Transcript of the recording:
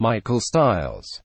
Michael Stiles.